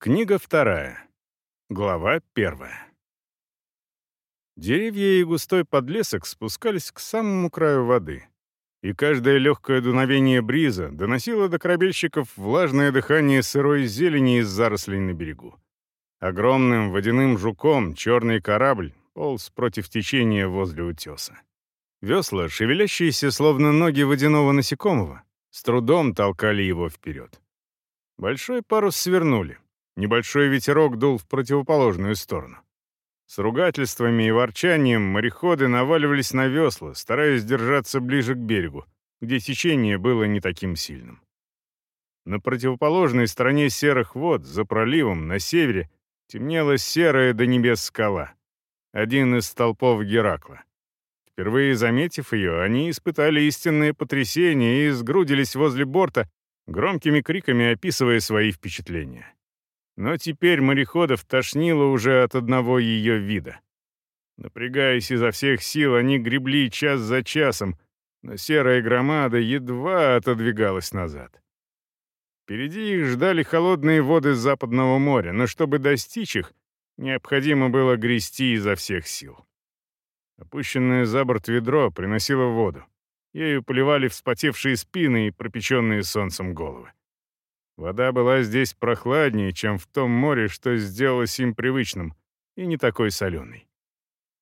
Книга вторая. Глава первая. Деревья и густой подлесок спускались к самому краю воды, и каждое легкое дуновение бриза доносило до корабельщиков влажное дыхание сырой зелени из зарослей на берегу. Огромным водяным жуком черный корабль полз против течения возле утеса. Весла, шевелящиеся словно ноги водяного насекомого, с трудом толкали его вперед. Большой парус свернули — Небольшой ветерок дул в противоположную сторону. С ругательствами и ворчанием мореходы наваливались на весла, стараясь держаться ближе к берегу, где течение было не таким сильным. На противоположной стороне серых вод, за проливом, на севере, темнела серая до небес скала. Один из столпов Геракла. Впервые заметив ее, они испытали истинное потрясение и сгрудились возле борта, громкими криками описывая свои впечатления. Но теперь мореходов тошнило уже от одного ее вида. Напрягаясь изо всех сил, они гребли час за часом, но серая громада едва отодвигалась назад. Впереди их ждали холодные воды Западного моря, но чтобы достичь их, необходимо было грести изо всех сил. Опущенное за борт ведро приносило воду. Ею поливали вспотевшие спины и пропеченные солнцем головы. Вода была здесь прохладнее, чем в том море, что сделалось им привычным, и не такой соленой.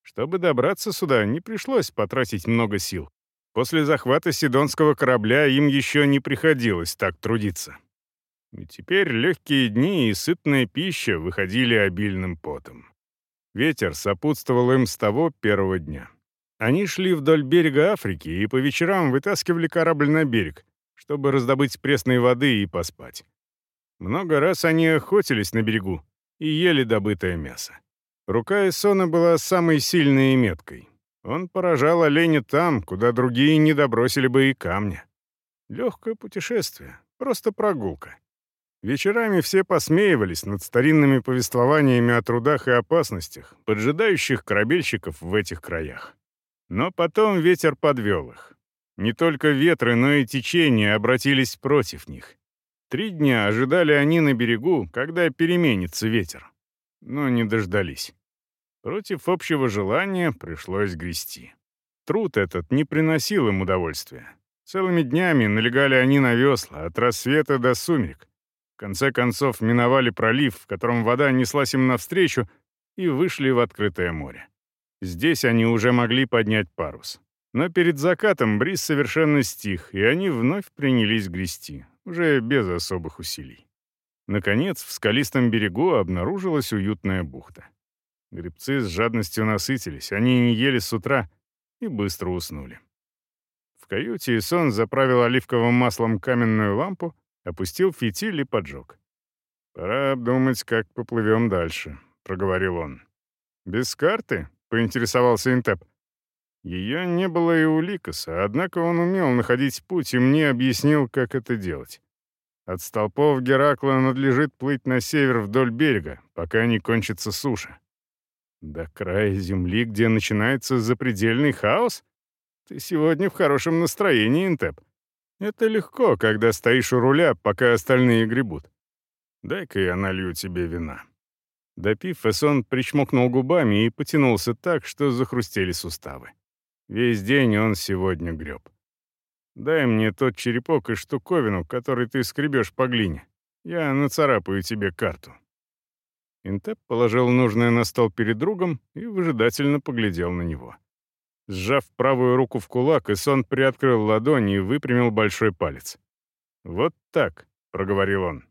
Чтобы добраться сюда, не пришлось потратить много сил. После захвата сидонского корабля им еще не приходилось так трудиться. И теперь легкие дни и сытная пища выходили обильным потом. Ветер сопутствовал им с того первого дня. Они шли вдоль берега Африки и по вечерам вытаскивали корабль на берег, чтобы раздобыть пресной воды и поспать. Много раз они охотились на берегу и ели добытое мясо. Рука Эсона была самой сильной и меткой. Он поражал оленя там, куда другие не добросили бы и камня. Легкое путешествие, просто прогулка. Вечерами все посмеивались над старинными повествованиями о трудах и опасностях, поджидающих корабельщиков в этих краях. Но потом ветер подвел их. Не только ветры, но и течения обратились против них. Три дня ожидали они на берегу, когда переменится ветер. Но не дождались. Против общего желания пришлось грести. Труд этот не приносил им удовольствия. Целыми днями налегали они на весла, от рассвета до сумерек. В конце концов миновали пролив, в котором вода неслась им навстречу, и вышли в открытое море. Здесь они уже могли поднять парус. Но перед закатом бриз совершенно стих, и они вновь принялись грести, уже без особых усилий. Наконец, в скалистом берегу обнаружилась уютная бухта. Гребцы с жадностью насытились, они не ели с утра и быстро уснули. В каюте Исон заправил оливковым маслом каменную лампу, опустил фитиль и поджег. «Пора обдумать, как поплывем дальше», — проговорил он. «Без карты?» — поинтересовался Интеп. Ее не было и у Ликоса, однако он умел находить путь и мне объяснил, как это делать. От столпов Геракла надлежит плыть на север вдоль берега, пока не кончится суша. До края земли, где начинается запредельный хаос? Ты сегодня в хорошем настроении, Интеп. Это легко, когда стоишь у руля, пока остальные гребут. Дай-ка я налью тебе вина. Допив, Эсон причмокнул губами и потянулся так, что захрустели суставы. Весь день он сегодня греб. Дай мне тот черепок и штуковину, который ты скребешь по глине. Я нацарапаю тебе карту». Интеп положил нужное на стол перед другом и выжидательно поглядел на него. Сжав правую руку в кулак, Исон приоткрыл ладонь и выпрямил большой палец. «Вот так», — проговорил он.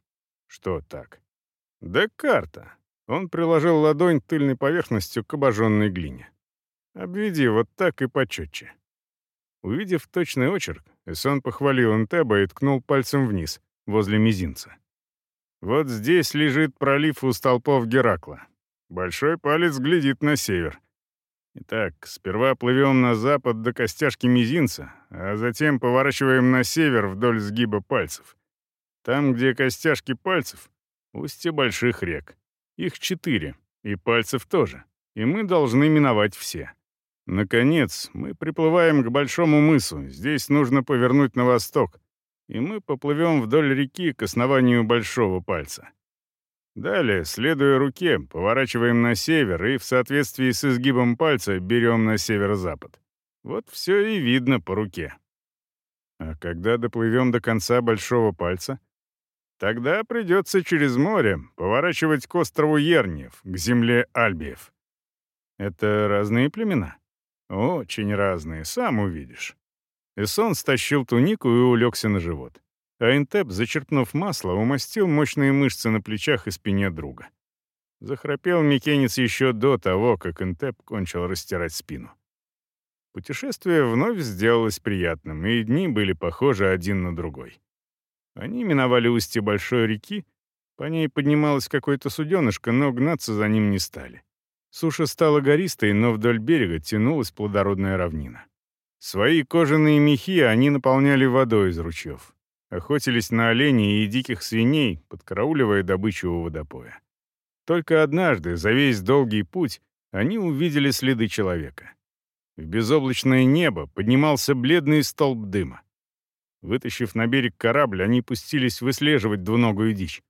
«Что так?» «Да карта». Он приложил ладонь тыльной поверхностью к обожженной глине. Обведи вот так и почетче». Увидев точный очерк, Эсон похвалил Энтеба и ткнул пальцем вниз, возле мизинца. «Вот здесь лежит пролив у столпов Геракла. Большой палец глядит на север. Итак, сперва плывем на запад до костяшки мизинца, а затем поворачиваем на север вдоль сгиба пальцев. Там, где костяшки пальцев, устье больших рек. Их четыре, и пальцев тоже, и мы должны миновать все. Наконец, мы приплываем к большому мысу. Здесь нужно повернуть на восток, и мы поплывем вдоль реки к основанию большого пальца. Далее, следуя руке, поворачиваем на север и в соответствии с изгибом пальца берем на северо-запад. Вот все и видно по руке. А когда доплывем до конца большого пальца, тогда придется через море поворачивать к острову Ерниев, к земле Альбиев. Это разные племена? Очень разные, сам увидишь. Эсон стащил тунику и улегся на живот а Интеп, зачерпнув масло, умастил мощные мышцы на плечах и спине друга. Захрапел Микенец еще до того, как Интеп кончил растирать спину. Путешествие вновь сделалось приятным, и дни были похожи один на другой. Они миновали устье большой реки, по ней поднималось какое-то суденышко, но гнаться за ним не стали. Суша стала гористой, но вдоль берега тянулась плодородная равнина. Свои кожаные мехи они наполняли водой из ручьев охотились на оленей и диких свиней, подкарауливая добычу у водопоя. Только однажды, за весь долгий путь, они увидели следы человека. В безоблачное небо поднимался бледный столб дыма. Вытащив на берег корабль, они пустились выслеживать двуногую дичь.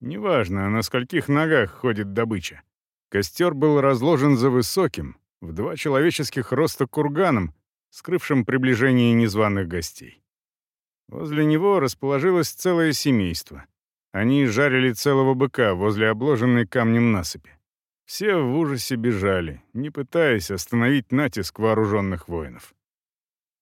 Неважно, на скольких ногах ходит добыча. Костер был разложен за высоким, в два человеческих роста курганом, скрывшим приближение незваных гостей. Возле него расположилось целое семейство. Они жарили целого быка возле обложенной камнем насыпи. Все в ужасе бежали, не пытаясь остановить натиск вооруженных воинов.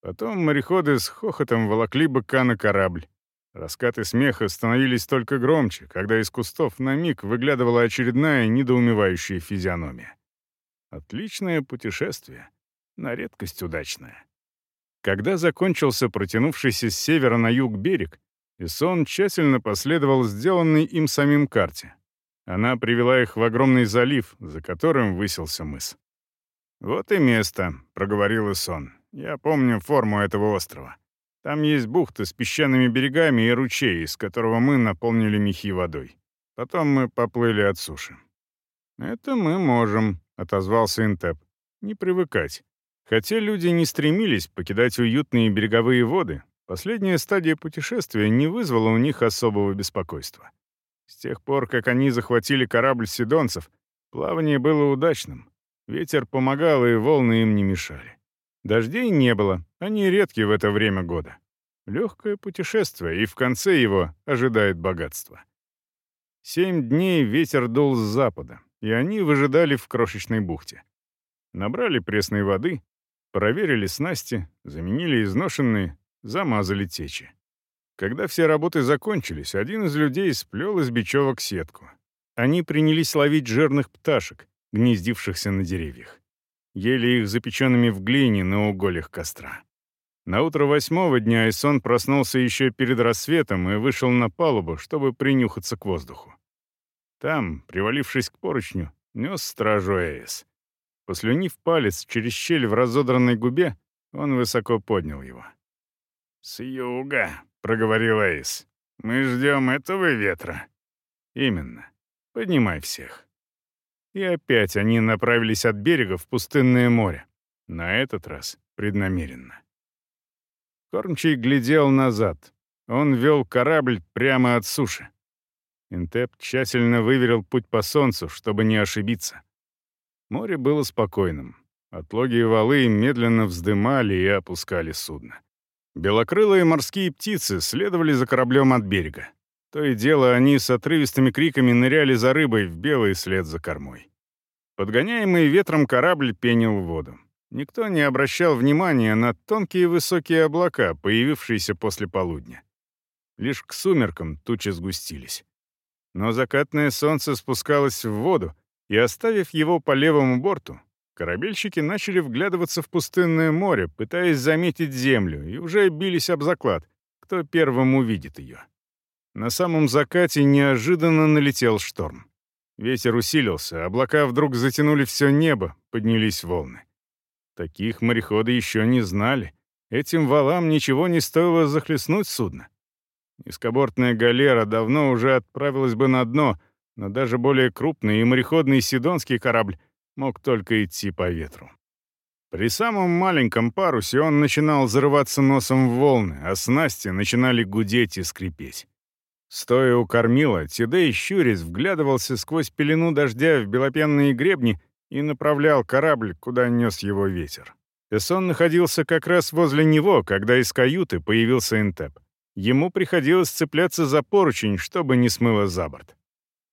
Потом мореходы с хохотом волокли быка на корабль. Раскаты смеха становились только громче, когда из кустов на миг выглядывала очередная недоумевающая физиономия. Отличное путешествие, на редкость удачное. Когда закончился протянувшийся с севера на юг берег, Исон тщательно последовал сделанной им самим карте. Она привела их в огромный залив, за которым высился мыс. «Вот и место», — проговорил Исон. «Я помню форму этого острова. Там есть бухта с песчаными берегами и ручей, из которого мы наполнили мехи водой. Потом мы поплыли от суши». «Это мы можем», — отозвался Интеп. «Не привыкать. Хотя люди не стремились покидать уютные береговые воды, последняя стадия путешествия не вызвала у них особого беспокойства. С тех пор, как они захватили корабль сидонцев, плавание было удачным. Ветер помогал, и волны им не мешали. Дождей не было, они редки в это время года. Легкое путешествие, и в конце его ожидает богатство. Семь дней ветер дул с запада, и они выжидали в крошечной бухте. Набрали пресной воды, Проверили снасти, заменили изношенные, замазали течи. Когда все работы закончились, один из людей сплел из бечевок сетку. Они принялись ловить жирных пташек, гнездившихся на деревьях. Ели их запеченными в глине на уголях костра. На утро восьмого дня Исон проснулся еще перед рассветом и вышел на палубу, чтобы принюхаться к воздуху. Там, привалившись к поручню, нес стражу Эйс. Послюнив палец через щель в разодранной губе, он высоко поднял его. «С юга», — проговорил Эйс. «Мы ждем этого ветра». «Именно. Поднимай всех». И опять они направились от берега в пустынное море. На этот раз преднамеренно. Кормчий глядел назад. Он вел корабль прямо от суши. Интеп тщательно выверил путь по солнцу, чтобы не ошибиться. Море было спокойным. Отлоги и валы медленно вздымали и опускали судно. Белокрылые морские птицы следовали за кораблем от берега. То и дело они с отрывистыми криками ныряли за рыбой в белый след за кормой. Подгоняемый ветром корабль пенил воду. Никто не обращал внимания на тонкие высокие облака, появившиеся после полудня. Лишь к сумеркам тучи сгустились. Но закатное солнце спускалось в воду, и оставив его по левому борту, корабельщики начали вглядываться в пустынное море, пытаясь заметить землю, и уже бились об заклад, кто первым увидит ее. На самом закате неожиданно налетел шторм. Ветер усилился, облака вдруг затянули все небо, поднялись волны. Таких мореходы еще не знали. Этим валам ничего не стоило захлестнуть судно. Низкобортная галера давно уже отправилась бы на дно — но даже более крупный и мореходный сидонский корабль мог только идти по ветру. При самом маленьком парусе он начинал зарываться носом в волны, а снасти начинали гудеть и скрипеть. Стоя у кормила, Тидей щурясь вглядывался сквозь пелену дождя в белопенные гребни и направлял корабль, куда нес его ветер. Эсон находился как раз возле него, когда из каюты появился Энтеп. Ему приходилось цепляться за поручень, чтобы не смыло за борт.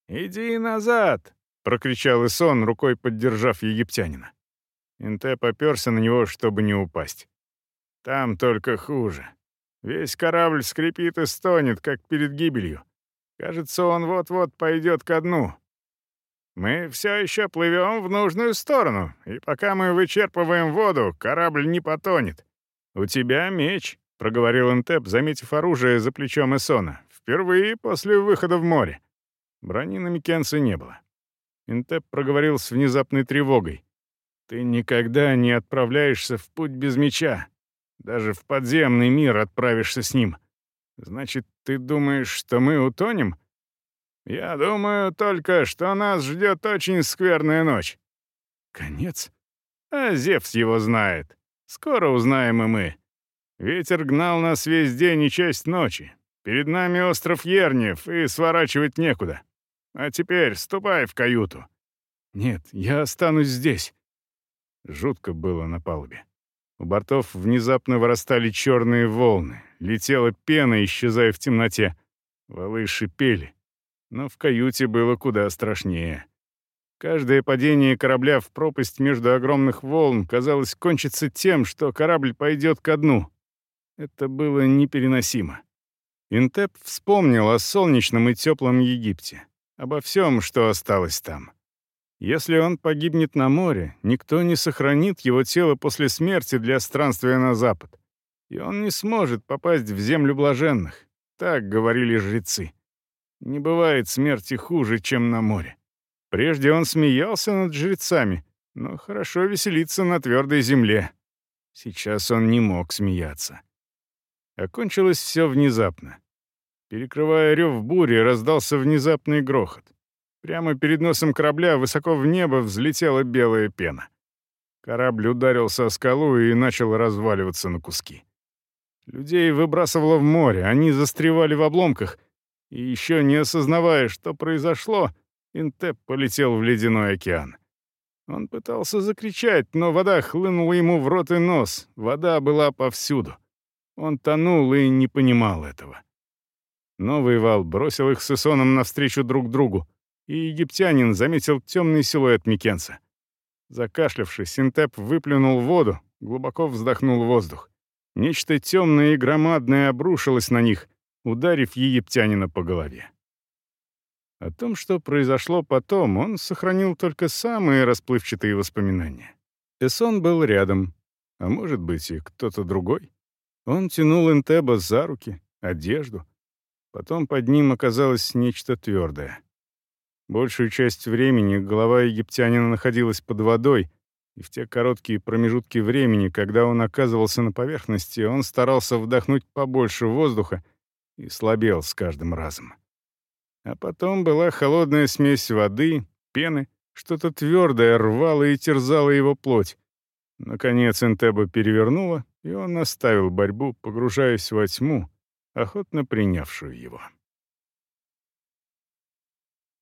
«Иди назад!» — прокричал Эсон, рукой поддержав египтянина. Энтеп оперся на него, чтобы не упасть. «Там только хуже. Весь корабль скрипит и стонет, как перед гибелью. Кажется, он вот-вот пойдет ко дну. Мы все еще плывем в нужную сторону, и пока мы вычерпываем воду, корабль не потонет. У тебя меч, проговорил Энтеп, заметив оружие за плечом Эсона. Впервые после выхода в море. Брони на Микенце не было. Энтеп проговорил с внезапной тревогой. «Ты никогда не отправляешься в путь без меча. Даже в подземный мир отправишься с ним. Значит, ты думаешь, что мы утонем?» «Я думаю только, что нас ждет очень скверная ночь». «Конец?» «А Зевс его знает. Скоро узнаем и мы. Ветер гнал нас весь день и часть ночи. Перед нами остров Ерниев, и сворачивать некуда. А теперь ступай в каюту». «Нет, я останусь здесь». Жутко было на палубе. У бортов внезапно вырастали черные волны, летела пена, исчезая в темноте. Валы шипели, но в каюте было куда страшнее. Каждое падение корабля в пропасть между огромных волн казалось кончится тем, что корабль пойдет ко дну. Это было непереносимо. Интеп вспомнил о солнечном и теплом Египте, обо всем, что осталось там. Если он погибнет на море, никто не сохранит его тело после смерти для странствия на запад. И он не сможет попасть в землю блаженных. Так говорили жрецы. Не бывает смерти хуже, чем на море. Прежде он смеялся над жрецами, но хорошо веселиться на твердой земле. Сейчас он не мог смеяться. Окончилось все внезапно. Перекрывая рев бури, раздался внезапный грохот. Прямо перед носом корабля высоко в небо взлетела белая пена. Корабль ударился о скалу и начал разваливаться на куски. Людей выбрасывало в море, они застревали в обломках, и еще не осознавая, что произошло, Интеп полетел в ледяной океан. Он пытался закричать, но вода хлынула ему в рот и нос, вода была повсюду. Он тонул и не понимал этого. Новый вал бросил их с Исоном навстречу друг другу и египтянин заметил темный силуэт Микенса. Закашлявшись, Синтеп выплюнул воду, глубоко вздохнул воздух. Нечто темное и громадное обрушилось на них, ударив египтянина по голове. О том, что произошло потом, он сохранил только самые расплывчатые воспоминания. Эсон был рядом, а может быть и кто-то другой. Он тянул Энтеба за руки, одежду. Потом под ним оказалось нечто твердое. Большую часть времени голова египтянина находилась под водой, и в те короткие промежутки времени, когда он оказывался на поверхности, он старался вдохнуть побольше воздуха и слабел с каждым разом. А потом была холодная смесь воды, пены, что-то твердое рвало и терзало его плоть. Наконец Энтеба перевернула, и он оставил борьбу, погружаясь во тьму, охотно принявшую его.